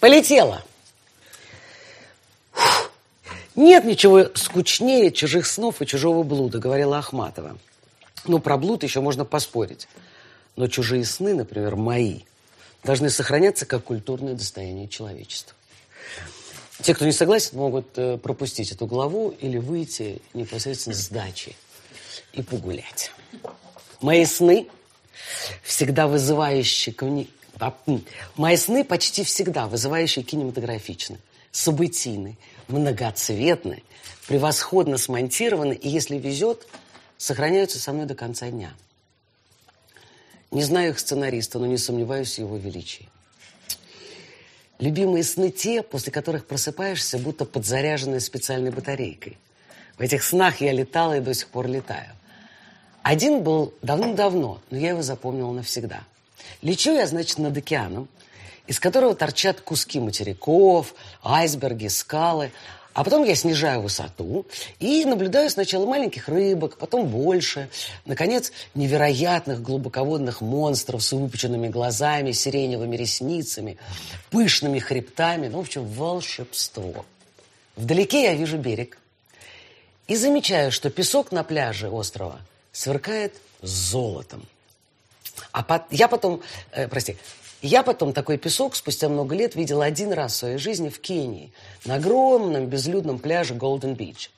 Полетела. Нет ничего скучнее чужих снов и чужого блуда, говорила Ахматова. Ну, про блуд еще можно поспорить. Но чужие сны, например, мои, должны сохраняться как культурное достояние человечества. Те, кто не согласен, могут э, пропустить эту главу или выйти непосредственно с дачи и погулять. Мои сны всегда вызывающие... Мои сны почти всегда вызывающие кинематографичны, событийны, многоцветны, превосходно смонтированы и, если везет, сохраняются со мной до конца дня. Не знаю их сценариста, но не сомневаюсь в его величии. Любимые сны те, после которых просыпаешься, будто подзаряженной специальной батарейкой. В этих снах я летала и до сих пор летаю. Один был давным-давно, но я его запомнила навсегда. Лечу я, значит, над океаном, из которого торчат куски материков, айсберги, скалы, а потом я снижаю высоту и наблюдаю сначала маленьких рыбок, потом больше, наконец, невероятных глубоководных монстров с выпученными глазами, сиреневыми ресницами, пышными хребтами, ну, в общем, волшебство. Вдалеке я вижу берег и замечаю, что песок на пляже острова сверкает золотом. А по, я потом, э, прости, я потом такой песок спустя много лет видела один раз в своей жизни в Кении, на огромном безлюдном пляже Голден Бич.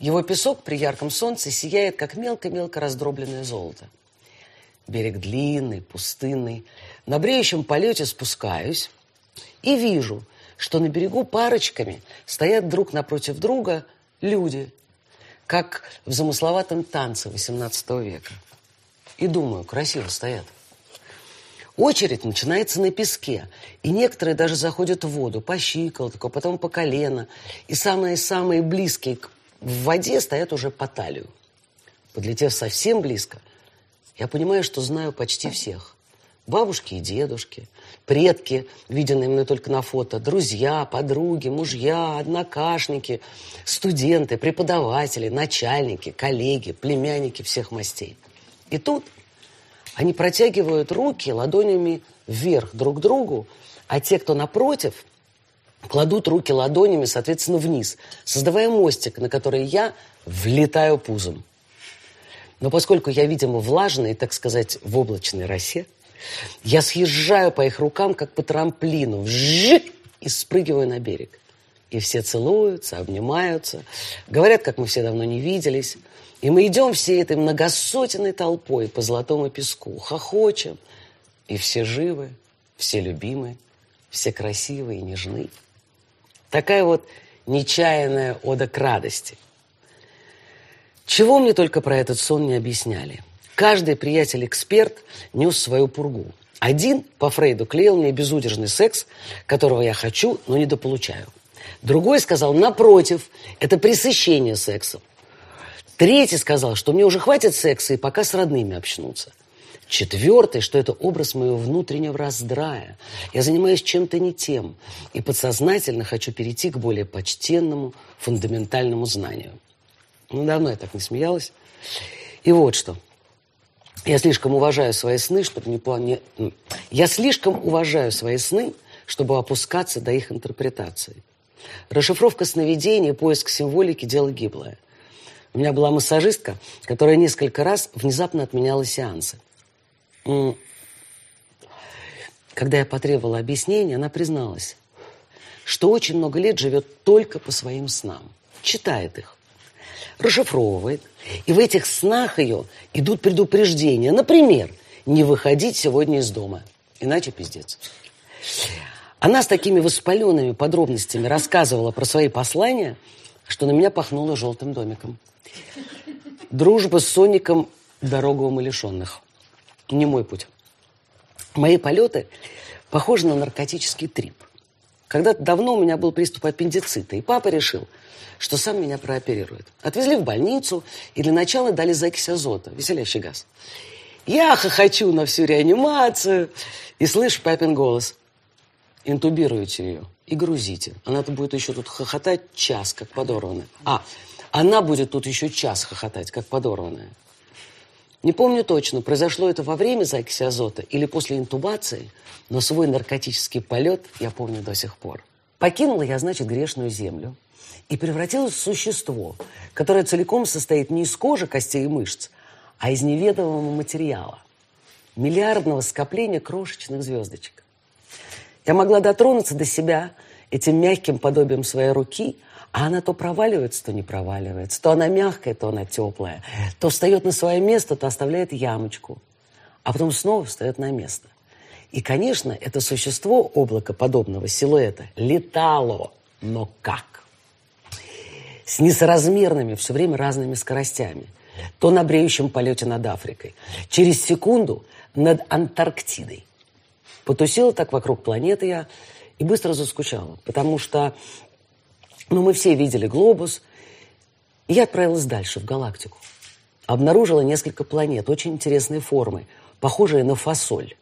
Его песок при ярком солнце сияет, как мелко-мелко раздробленное золото. Берег длинный, пустынный. На бреющем полете спускаюсь и вижу, что на берегу парочками стоят друг напротив друга люди, как в замысловатом танце XVIII века. И думаю, красиво стоят. Очередь начинается на песке, и некоторые даже заходят в воду по щиколотку, потом по колено, и самые-самые близкие в воде стоят уже по талию. Подлетев совсем близко, я понимаю, что знаю почти всех. Бабушки и дедушки, предки, виденные мной только на фото, друзья, подруги, мужья, однокашники, студенты, преподаватели, начальники, коллеги, племянники всех мастей. И тут они протягивают руки ладонями вверх друг к другу, а те, кто напротив, кладут руки ладонями, соответственно, вниз, создавая мостик, на который я влетаю пузом. Но поскольку я, видимо, влажный, так сказать, в облачной росе, я съезжаю по их рукам, как по трамплину, вжик, и спрыгиваю на берег. И все целуются, обнимаются, говорят, как мы все давно не виделись. И мы идем всей этой многосотенной толпой по золотому песку, хохочем, и все живы, все любимы, все красивые и нежны. Такая вот нечаянная ода к радости. Чего мне только про этот сон не объясняли. Каждый приятель-эксперт нес свою пургу. Один по Фрейду клеил мне безудержный секс, которого я хочу, но недополучаю. Другой сказал, напротив, это пресыщение сексом. Третий сказал, что мне уже хватит секса и пока с родными общнуться. Четвертый, что это образ моего внутреннего раздрая. Я занимаюсь чем-то не тем и подсознательно хочу перейти к более почтенному, фундаментальному знанию. Ну, давно я так не смеялась. И вот что. Я слишком уважаю свои сны, чтобы не... не... Я слишком уважаю свои сны, чтобы опускаться до их интерпретации. Расшифровка сновидений, поиск символики – дело гиблое. У меня была массажистка, которая несколько раз внезапно отменяла сеансы. Когда я потребовала объяснения, она призналась, что очень много лет живет только по своим снам, читает их, расшифровывает, и в этих снах ее идут предупреждения. Например, не выходить сегодня из дома, иначе пиздец. Она с такими воспаленными подробностями рассказывала про свои послания, что на меня пахнуло желтым домиком. Дружба с Соником – дорога умалишенных. Не мой путь. Мои полеты похожи на наркотический трип. Когда-то давно у меня был приступ аппендицита, и папа решил, что сам меня прооперирует. Отвезли в больницу, и для начала дали закись азота, веселящий газ. Я хохочу на всю реанимацию, и слышу папин голос. Интубируйте ее и грузите. Она-то будет еще тут хохотать час, как подорванная. А, она будет тут еще час хохотать, как подорванная. Не помню точно, произошло это во время закиси азота или после интубации, но свой наркотический полет я помню до сих пор. Покинула я, значит, грешную землю и превратилась в существо, которое целиком состоит не из кожи, костей и мышц, а из неведомого материала, миллиардного скопления крошечных звездочек. Я могла дотронуться до себя этим мягким подобием своей руки – а она то проваливается, то не проваливается. То она мягкая, то она теплая. То встает на свое место, то оставляет ямочку. А потом снова встает на место. И, конечно, это существо облакоподобного силуэта летало. Но как? С несоразмерными, все время разными скоростями. То на бреющем полете над Африкой. Через секунду над Антарктидой. Потусила так вокруг планеты я и быстро заскучала. Потому что но мы все видели глобус. И я отправилась дальше, в галактику. Обнаружила несколько планет очень интересной формы, похожие на фасоль.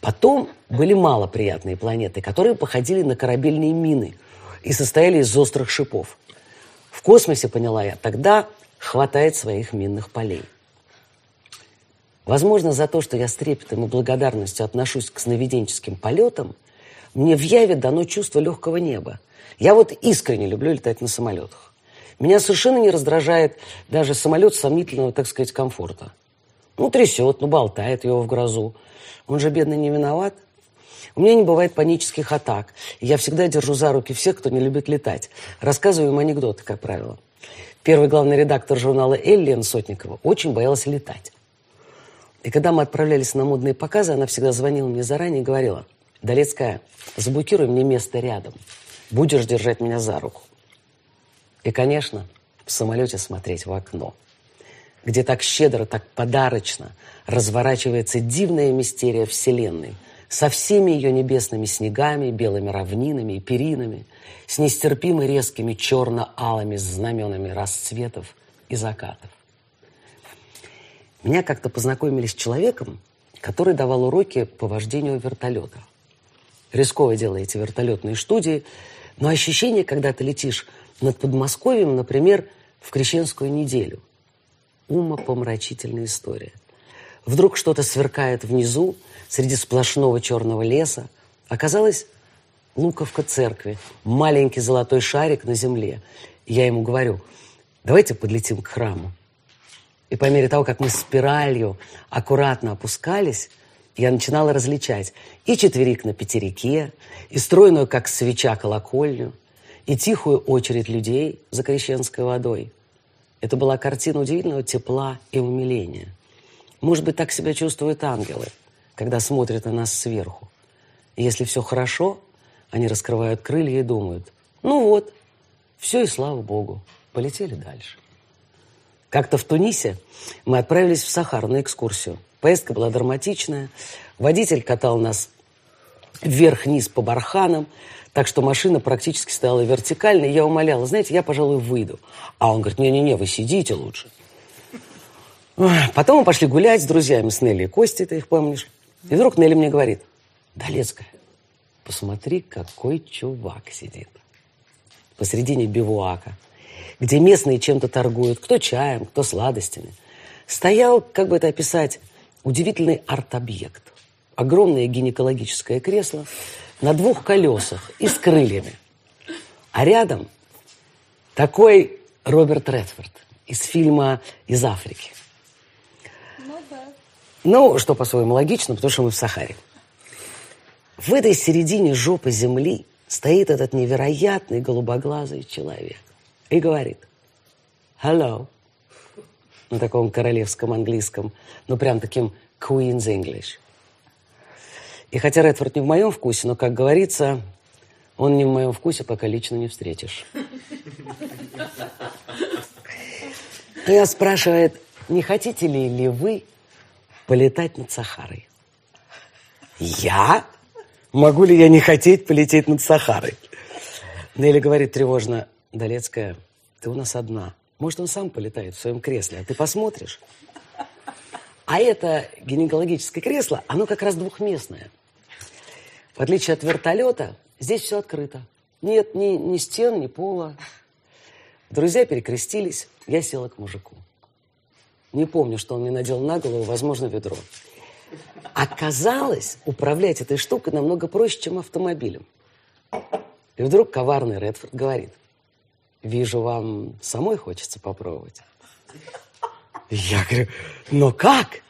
Потом были малоприятные планеты, которые походили на корабельные мины и состояли из острых шипов. В космосе, поняла я, тогда хватает своих минных полей. Возможно, за то, что я с трепетом и благодарностью отношусь к сновиденческим полетам, мне в яве дано чувство легкого неба, я вот искренне люблю летать на самолетах. Меня совершенно не раздражает даже самолет сомнительного, так сказать, комфорта. Ну, трясет, ну, болтает его в грозу. Он же, бедный, не виноват. У меня не бывает панических атак. Я всегда держу за руки всех, кто не любит летать. Рассказываю им анекдоты, как правило. Первый главный редактор журнала «Эллен» Сотникова очень боялась летать. И когда мы отправлялись на модные показы, она всегда звонила мне заранее и говорила, «Долецкая, заблокируй мне место рядом» будешь держать меня за руку. И, конечно, в самолете смотреть в окно, где так щедро, так подарочно разворачивается дивная мистерия Вселенной со всеми ее небесными снегами, белыми равнинами и перинами, с нестерпимо резкими черно-алыми знаменами расцветов и закатов. Меня как-то познакомили с человеком, который давал уроки по вождению вертолета. Рисковое дело эти вертолетные студии – но ощущение, когда ты летишь над Подмосковьем, например, в крещенскую неделю. Умопомрачительная история. Вдруг что-то сверкает внизу, среди сплошного черного леса. Оказалось, луковка церкви, маленький золотой шарик на земле. Я ему говорю, давайте подлетим к храму. И по мере того, как мы спиралью аккуратно опускались, я начинала различать и четверик на пятерике, и стройную, как свеча, колокольню, и тихую очередь людей за крещенской водой. Это была картина удивительного тепла и умиления. Может быть, так себя чувствуют ангелы, когда смотрят на нас сверху. И если все хорошо, они раскрывают крылья и думают, ну вот, все и слава Богу, полетели дальше. Как-то в Тунисе мы отправились в Сахару на экскурсию. Поездка была драматичная. Водитель катал нас вверх-вниз по барханам, так что машина практически стояла вертикально. И я умоляла, знаете, я, пожалуй, выйду. А он говорит, не-не-не, вы сидите лучше. Потом мы пошли гулять с друзьями, с Нелли и Костей, ты их помнишь. И вдруг Нелли мне говорит, Долецкая, посмотри, какой чувак сидит посредине бивуака, где местные чем-то торгуют, кто чаем, кто сладостями. Стоял, как бы это описать, удивительный арт-объект. Огромное гинекологическое кресло на двух колесах и с крыльями. А рядом такой Роберт Редфорд из фильма «Из Африки». Ну, да. ну, что по-своему логично, потому что мы в Сахаре. В этой середине жопы земли стоит этот невероятный голубоглазый человек и говорит «Hello» на таком королевском английском, ну, прям таким Queen's English. И хотя Редфорд не в моем вкусе, но, как говорится, он не в моем вкусе, пока лично не встретишь. Я спрашивает, не хотите ли, ли вы полетать над Сахарой? Я? Могу ли я не хотеть полететь над Сахарой? Нелли говорит тревожно, Долецкая, ты у нас одна. Может, он сам полетает в своем кресле, а ты посмотришь. А это гинекологическое кресло, оно как раз двухместное. В отличие от вертолета, здесь все открыто. Нет ни, ни стен, ни пола. Друзья перекрестились, я села к мужику. Не помню, что он мне надел на голову, возможно, ведро. Оказалось, управлять этой штукой намного проще, чем автомобилем. И вдруг коварный Редфорд говорит, вижу, вам самой хочется попробовать. Я говорю, но как?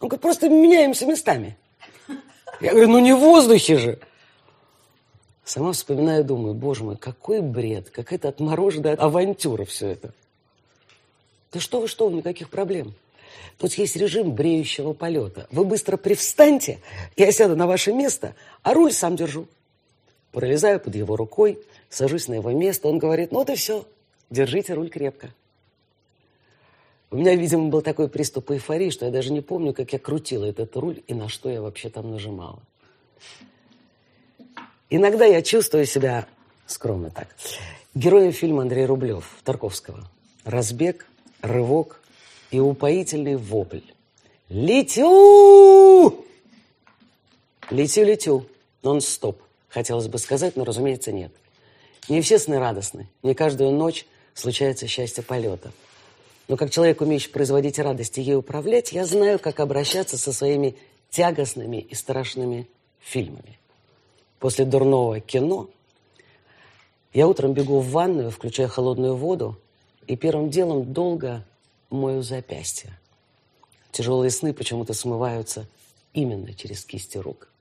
Он говорит, просто меняемся местами. Я говорю, ну не в воздухе же. Сама вспоминаю, думаю, боже мой, какой бред, какая-то отмороженная авантюра все это. Да что вы, что вы, никаких проблем. Тут есть режим бреющего полета. Вы быстро привстаньте, я сяду на ваше место, а руль сам держу. Пролезаю под его рукой, сажусь на его место. Он говорит, ну вот и все, держите руль крепко. У меня, видимо, был такой приступ эйфории, что я даже не помню, как я крутила этот руль и на что я вообще там нажимала. Иногда я чувствую себя, скромно так, героем фильма Андрея Рублев, Тарковского. Разбег, рывок и упоительный вопль. Летю! Летю-летю, нон-стоп. Хотелось бы сказать, но, разумеется, нет. Не все сны радостны, не каждую ночь случается счастье полета. Но как человек, умеющий производить радость и ей управлять, я знаю, как обращаться со своими тягостными и страшными фильмами. После дурного кино я утром бегу в ванную, включаю холодную воду и первым делом долго мою запястье. Тяжелые сны почему-то смываются именно через кисти рук.